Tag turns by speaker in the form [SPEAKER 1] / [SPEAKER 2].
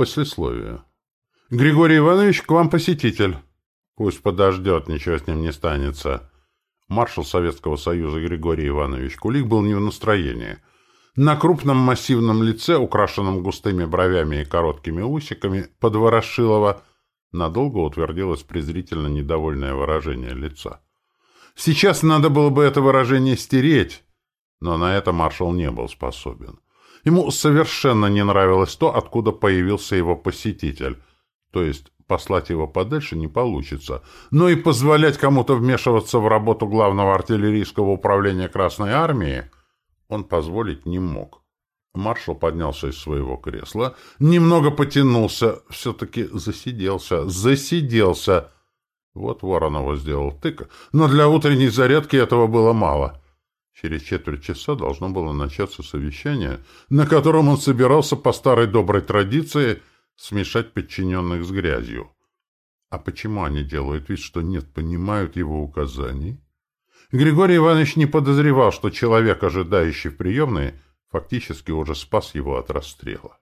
[SPEAKER 1] Послесловие. «Григорий Иванович, к вам посетитель». «Пусть подождет, ничего с ним не станется». Маршал Советского Союза Григорий Иванович Кулик был не в настроении. На крупном массивном лице, украшенном густыми бровями и короткими усиками, под Ворошилова, надолго утвердилось презрительно недовольное выражение лица. Сейчас надо было бы это выражение стереть, но на это маршал не был способен. Ему совершенно не нравилось то, откуда появился его посетитель. То есть послать его подальше не получится. Но и позволять кому-то вмешиваться в работу главного артиллерийского управления Красной Армии он позволить не мог. Маршал поднялся из своего кресла, немного потянулся, все-таки засиделся, засиделся. Вот Воронова сделал тык, но для утренней зарядки этого было мало. Через четверть часа должно было начаться совещание, на котором он собирался по старой доброй традиции смешать подчиненных с грязью. А почему они делают вид, что нет, понимают его указаний? Григорий Иванович не подозревал, что человек, ожидающий в приемной, фактически уже спас его от расстрела.